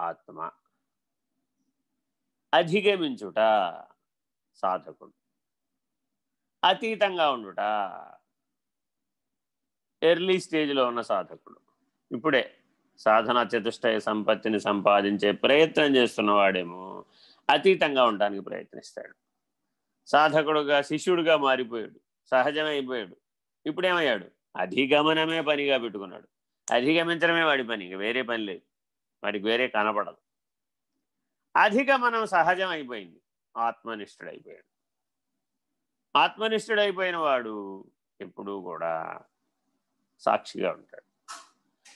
ఆత్మ. అధిగమించుట సాధకుడు. అతీతంగా ఉండుట ఎర్లీ స్టేజ్లో ఉన్న సాధకుడు. ఇప్పుడే సాధన చతుష్టయ సంపత్తిని సంపాదించే ప్రయత్నం చేస్తున్నవాడేమో అతీతంగా ఉండడానికి ప్రయత్నిస్తాడు. సాధకుడుగా శిష్యుడిగా మారిపోయాడు. సహజమైపోయాడు. ఇప్పుడేమయ్యాడు? అధిగమనమే పనిగా పెట్టుకున్నాడు. అధిగమించడమే వాడి పని. వేరే పని లేదు. వాడికి వేరే కనపడదు అధిగమనం సహజం అయిపోయింది. ఆత్మనిష్ఠుడైపోయాడు ఆత్మనిష్ఠుడైపోయిన వాడు ఎప్పుడూ కూడా సాక్షిగా ఉంటాడు.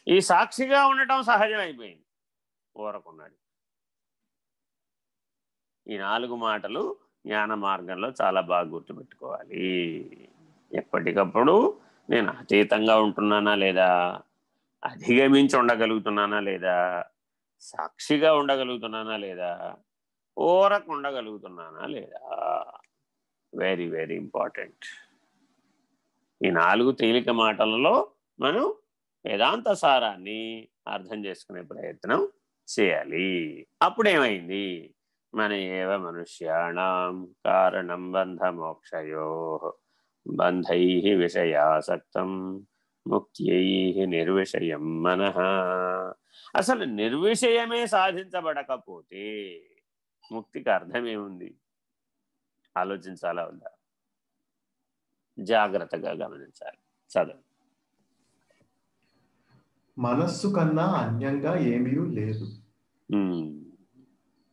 ఈ సాక్షిగా ఉండటం సహజం అయిపోయింది. ఊరకున్నాడు. ఈ నాలుగు మాటలు జ్ఞాన మార్గంలో చాలా బాగా గుర్తుపెట్టుకోవాలి. ఎప్పటికప్పుడు నేను అతీతంగా ఉంటున్నానా లేదా? అధిగమించి ఉండగలుగుతున్నానా లేదా? సాక్షిగా ఉండగలుగుతున్నానా లేదా? ఓరకు ఉండగలుగుతున్నానా లేదా? వెరీ వెరీ ఇంపార్టెంట్ ఈ నాలుగు తేలిక మాటలలో మనం వేదాంత సారాన్ని అర్థం చేసుకునే ప్రయత్నం చేయాలి. అప్పుడేమైంది? మన ఏవ మనుష్యాణం కారణం బంధమోక్షయో బంధై విషయాసక్తం ముక్త్యై నిర్విషయం మన. అసలు నిర్విషయమే సాధించబడకపోతే ముక్తికి అర్థమేముంది? ఆలోచించాలా ఉందా జాగ్రత్తగా గమనించాలి. చదువు మనస్సు కన్నా అన్యంగా ఏమీ లేదు.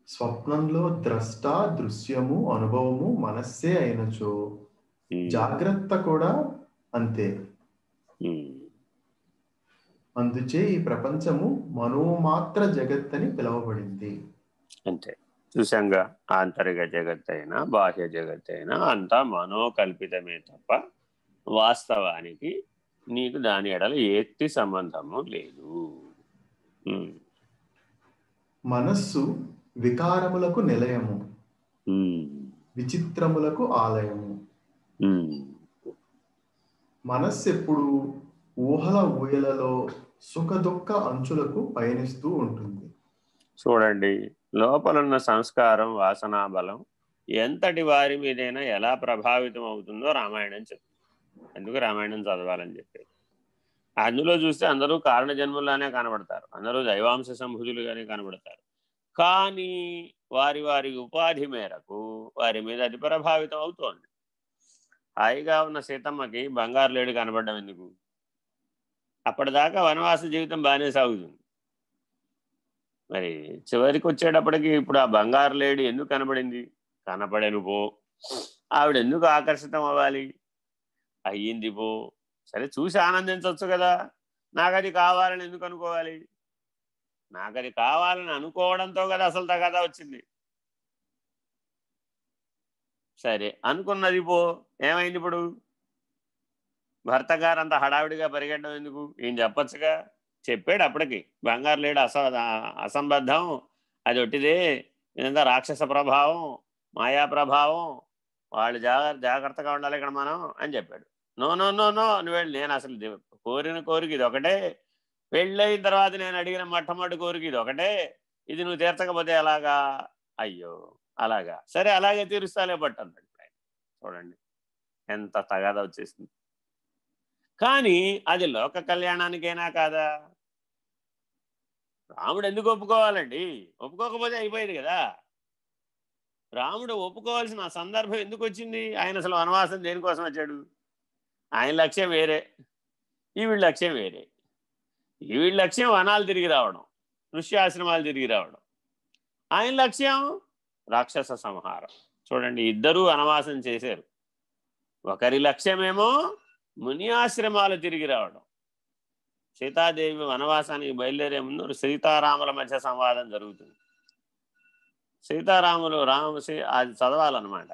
స్వప్నంలో ద్రష్ట దృశ్యము అనుభవము మనస్సే అయినచో జాగ్రత్త కూడా అంతే. అందుచే ఈ ప్రపంచము మనోమాత్ర జగత్ అని పిలువబడింది. అంతే. చూసాంగా ఆంతరిక జగత్ అయినా బాహ్య జగత్ అయినా అంతా మనోకల్పితమే తప్ప వాస్తవానికి నీకు దాని ఎడల ఎత్తి సంబంధము లేదు. మనస్సు వికారములకు నిలయము. విచిత్రములకు ఆలయము. మనస్సు ఎప్పుడు ఊహల ఊయలలో సుఖదుఖ అంచులకు పయనిస్తూ ఉంటుంది. చూడండి లోపలున్న సంస్కారం వాసనా బలం ఎంతటి వారి మీదైనా ఎలా ప్రభావితం అవుతుందో రామాయణం చెప్తుంది. ఎందుకు రామాయణం చదవాలని చెప్పి అందులో చూస్తే అందరూ కారణ జన్మల్లానే కనబడతారు. అందరూ దైవాంశ సంభుజులుగానే కనబడతారు. కానీ వారి వారి ఉపాధి మేరకు వారి మీద అది ప్రభావితం అవుతోంది హాయిగా ఉన్న సీతమ్మకి బంగారు లేడు కనబడ్డం ఎందుకు? అప్పటిదాకా వనవాస జీవితం బాగానే సాగుతుంది. మరి చివరికి వచ్చేటప్పటికి ఇప్పుడు ఆ బంగారు లేడు ఎందుకు కనబడింది? కనపడను పో. ఆవిడ ఎందుకు ఆకర్షితం అవ్వాలి? అయ్యింది పో. సరే చూసి ఆనందించవచ్చు కదా. నాకు అది కావాలని ఎందుకు అనుకోవాలి? నాకు అది కావాలని అనుకోవడంతో కదా అసలు తగదా వచ్చింది. సరే అనుకున్నది పో. ఏమైంది ఇప్పుడు? భర్త గారు అంత హడావిడిగా పరిగెట్టడం ఎందుకు? ఏం చెప్పచ్చుగా. చెప్పాడు అప్పటికి. బంగారు లేడు అస అసంబద్ధం. అది ఒట్టిదే. ఇదంతా రాక్షస ప్రభావం మాయా ప్రభావం. వాళ్ళు జాగ్ర జాగ్రత్తగా ఉండాలి ఇక్కడ మనం అని చెప్పాడు. No no no no. నువ్వు వెళ్ళి. నేను అసలు కోరిన కోరిక ఇది ఒకటే. పెళ్ళయిన తర్వాత నేను అడిగిన మొట్టమొదటి కోరిక ఇది ఒకటే. ఇది నువ్వు తీర్చకపోతే ఎలాగా? అయ్యో. అలాగా. సరే అలాగే తీరుస్తాలే బట్ అన్నాడు చూడండి ఎంత తగాద వచ్చేసింది. కానీ అది లోక కళ్యాణానికైనా కాదా? రాముడు ఎందుకు ఒప్పుకోవాలండి? ఒప్పుకోకపోతే అయిపోయింది కదా. రాముడు ఒప్పుకోవాల్సిన సందర్భం ఎందుకు వచ్చింది? ఆయన అసలు వనవాసం దేనికోసం వచ్చాడు? ఆయన లక్ష్యం వేరే ఈవిడ లక్ష్యం వేరే. ఈవిడ లక్ష్యం వనాలు తిరిగి రావడం ఋష్యాశ్రమాలు తిరిగి రావడం. ఆయన లక్ష్యం రాక్షస సంహారం. చూడండి ఇద్దరూ వనవాసం చేశారు. ఒకరి లక్ష్యమేమో ముని ఆశ్రమాలు తిరిగి రావడం. సీతాదేవి వనవాసానికి బయలుదేరే ముందు సీతారాముల మధ్య సంవాదం జరుగుతుంది. సీతారాములు రాము అది చదవాలన్నమాట.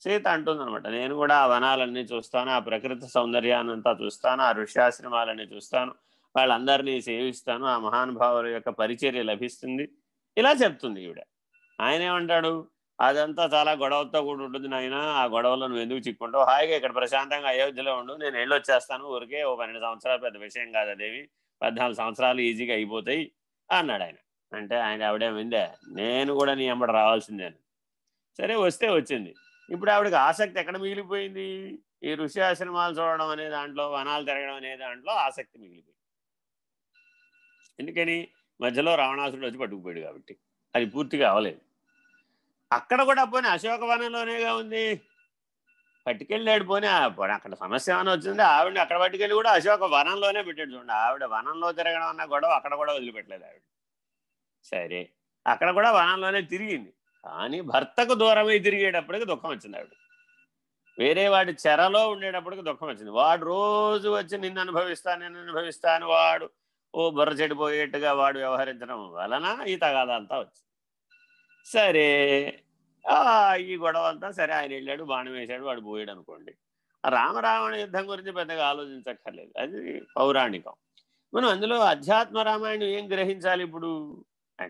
సీత అంటుందన్నమాట నేను కూడా ఆ వనాలన్నీ చూస్తాను ఆ ప్రకృతి సౌందర్యాన్నంతా చూస్తాను ఆ ఋష్యాశ్రమాలన్నీ చూస్తాను వాళ్ళందరినీ సేవిస్తాను ఆ మహానుభావుల యొక్క పరిచర్య లభిస్తుంది. ఇలా చెప్తుంది ఈవిడ. ఆయన ఏమంటాడు? అదంతా చాలా గొడవతో కూడా ఉంటుంది నాయన. ఆ గొడవలో నువ్వు ఎందుకు చిక్కుంటావు? హాయిగా ఇక్కడ ప్రశాంతంగా అయోధ్యలో ఉండు. నేను వెళ్ళొచ్చేస్తాను. ఊరికే ఓ పన్నెండు సంవత్సరాలు పెద్ద విషయం కాదు అదేవి. పద్నాలుగు సంవత్సరాలు ఈజీగా అయిపోతాయి అన్నాడు ఆయన. అంటే ఆయన ఆవిడేమిందే నేను కూడా నీ అమ్మడు రావాల్సిందే సరే వస్తే వచ్చింది. ఇప్పుడు ఆవిడకి ఆసక్తి ఎక్కడ మిగిలిపోయింది? ఈ ఋషి ఆశ్రమాలు చూడడం అనే దాంట్లో వనాలు తిరగడం అనే దాంట్లో ఆసక్తి మిగిలిపోయింది. ఎందుకని? మధ్యలో రావణాసుడు వచ్చి పట్టుకుపోయాడు కాబట్టి. అది పూర్తిగా అవ్వలేదు అక్కడ కూడా పోనీ అశోకవనంలోనేగా ఉంది. పట్టుకెళ్ళాడు పోనీ. అక్కడ సమస్య ఏమైనా వచ్చింది? ఆవిడని అక్కడ పట్టుకెళ్ళి కూడా అశోక వనంలోనే పెట్టాడు చూడండి. ఆవిడ వనంలో తిరగడం అన్న గొడవ అక్కడ కూడా వదిలిపెట్టలేదు ఆవిడ. సరే. అక్కడ కూడా వనంలోనే తిరిగింది. కానీ భర్తకు దూరమై తిరిగేటప్పటికి దుఃఖం వచ్చింది ఆవిడ. వేరే వాడి చెరలో ఉండేటప్పటికి దుఃఖం వచ్చింది. వాడు రోజు వచ్చి నిన్ను అనుభవిస్తాను నిన్ను అనుభవిస్తాను వాడు ఓ బుర్ర చెడిపోయేట్టుగా వాడు వ్యవహరించడం వలన ఈ తగాదంతా వచ్చింది. సరే. ఈ గొడవ అంతా సరే ఆయన వెళ్ళాడు బాణం వేశాడు వాడు పోయాడు అనుకోండి. రామరావణ యుద్ధం గురించి పెద్దగా ఆలోచించక్కర్లేదు. అది పౌరాణికం. మనం అందులో అధ్యాత్మ రామాయణం ఏం గ్రహించాలి ఇప్పుడు?